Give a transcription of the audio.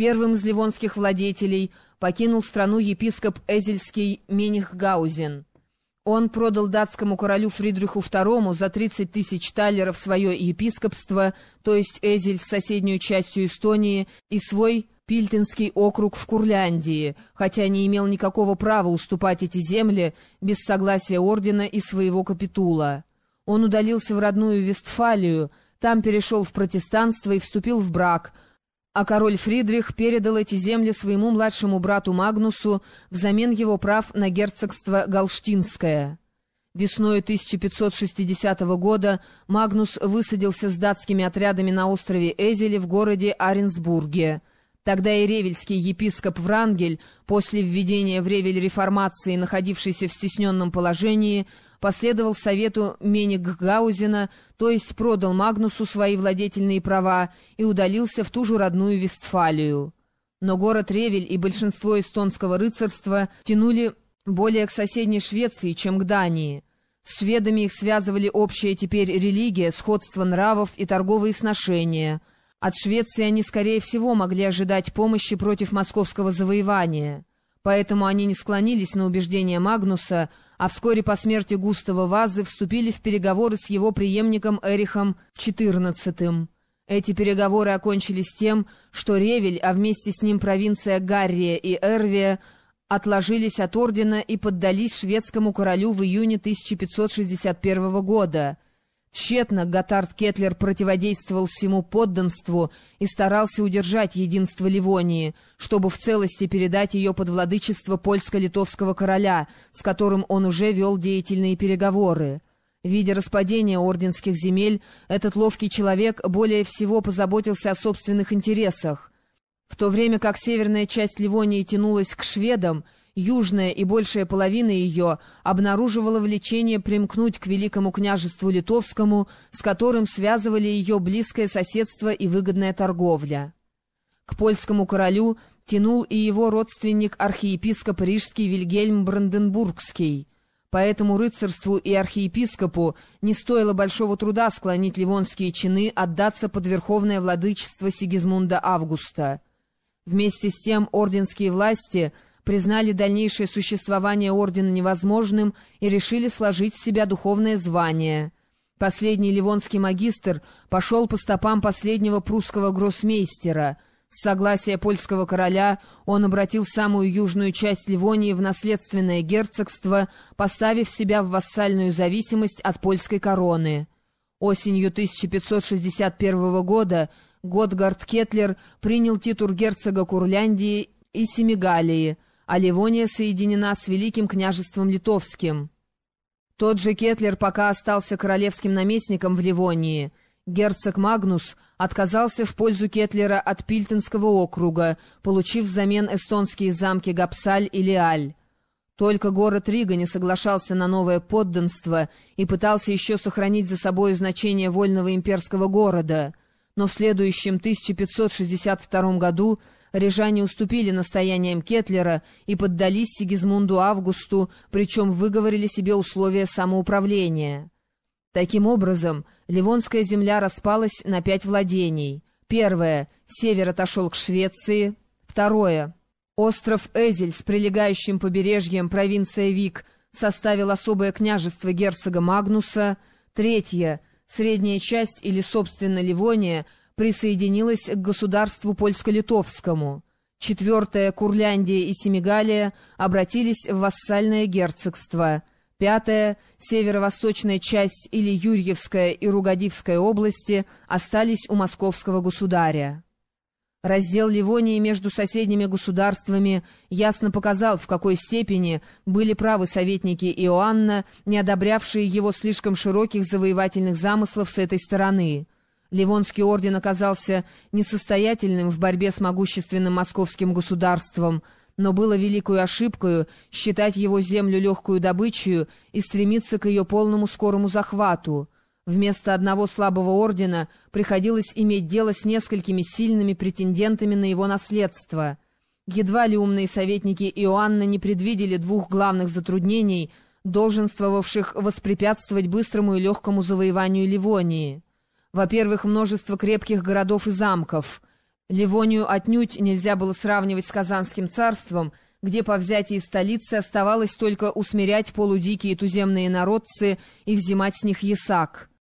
Первым из ливонских владетелей покинул страну епископ Эзельский Менихгаузен. Он продал датскому королю Фридриху II за 30 тысяч талеров свое епископство, то есть Эзель с соседнюю частью Эстонии, и свой Пильтинский округ в Курляндии, хотя не имел никакого права уступать эти земли без согласия ордена и своего капитула. Он удалился в родную Вестфалию, там перешел в протестанство и вступил в брак – а король Фридрих передал эти земли своему младшему брату Магнусу взамен его прав на герцогство Галштинское. Весной 1560 года Магнус высадился с датскими отрядами на острове Эзеле в городе Аренсбурге. Тогда и ревельский епископ Врангель, после введения в Ревель реформации, находившийся в стесненном положении, последовал совету Мениггаузена, то есть продал Магнусу свои владетельные права и удалился в ту же родную Вестфалию. Но город Ревель и большинство эстонского рыцарства тянули более к соседней Швеции, чем к Дании. С шведами их связывали общая теперь религия, сходство нравов и торговые сношения. От Швеции они, скорее всего, могли ожидать помощи против московского завоевания. Поэтому они не склонились на убеждения Магнуса, а вскоре по смерти Густава Вазы вступили в переговоры с его преемником Эрихом XIV. Эти переговоры окончились тем, что Ревель, а вместе с ним провинция Гаррия и Эрвия, отложились от ордена и поддались шведскому королю в июне 1561 года — Тщетно Готард Кетлер противодействовал всему подданству и старался удержать единство Ливонии, чтобы в целости передать ее под владычество польско-литовского короля, с которым он уже вел деятельные переговоры. Видя распадение орденских земель, этот ловкий человек более всего позаботился о собственных интересах. В то время как северная часть Ливонии тянулась к шведам, южная и большая половина ее обнаруживала влечение примкнуть к великому княжеству литовскому, с которым связывали ее близкое соседство и выгодная торговля. К польскому королю тянул и его родственник архиепископ рижский Вильгельм Бранденбургский. Поэтому рыцарству и архиепископу не стоило большого труда склонить ливонские чины отдаться под верховное владычество Сигизмунда Августа. Вместе с тем орденские власти — признали дальнейшее существование ордена невозможным и решили сложить в себя духовное звание. Последний ливонский магистр пошел по стопам последнего прусского гроссмейстера. С согласия польского короля он обратил самую южную часть Ливонии в наследственное герцогство, поставив себя в вассальную зависимость от польской короны. Осенью 1561 года Готгард Кетлер принял титул герцога Курляндии и Семигалии — а Ливония соединена с Великим княжеством Литовским. Тот же Кетлер пока остался королевским наместником в Ливонии. Герцог Магнус отказался в пользу Кетлера от Пильтенского округа, получив взамен эстонские замки Гапсаль и Леаль. Только город Рига не соглашался на новое подданство и пытался еще сохранить за собой значение вольного имперского города, но в следующем 1562 году рижане уступили настояниям Кетлера и поддались Сигизмунду Августу, причем выговорили себе условия самоуправления. Таким образом, Ливонская земля распалась на пять владений. Первое — север отошел к Швеции. Второе — остров Эзель с прилегающим побережьем провинция Вик составил особое княжество герцога Магнуса. Третье — средняя часть или, собственно, Ливония — присоединилась к государству польско-литовскому. Четвертое, Курляндия и Семигалия обратились в вассальное герцогство. Пятое, северо-восточная часть или Юрьевская и Ругодивская области остались у московского государя. Раздел Ливонии между соседними государствами ясно показал, в какой степени были правы советники Иоанна, не одобрявшие его слишком широких завоевательных замыслов с этой стороны. Ливонский орден оказался несостоятельным в борьбе с могущественным московским государством, но было великою ошибкой считать его землю легкую добычей и стремиться к ее полному скорому захвату. Вместо одного слабого ордена приходилось иметь дело с несколькими сильными претендентами на его наследство. Едва ли умные советники Иоанна не предвидели двух главных затруднений, долженствовавших воспрепятствовать быстрому и легкому завоеванию Ливонии. Во-первых, множество крепких городов и замков. Ливонию отнюдь нельзя было сравнивать с Казанским царством, где по взятии столицы оставалось только усмирять полудикие туземные народцы и взимать с них ясак.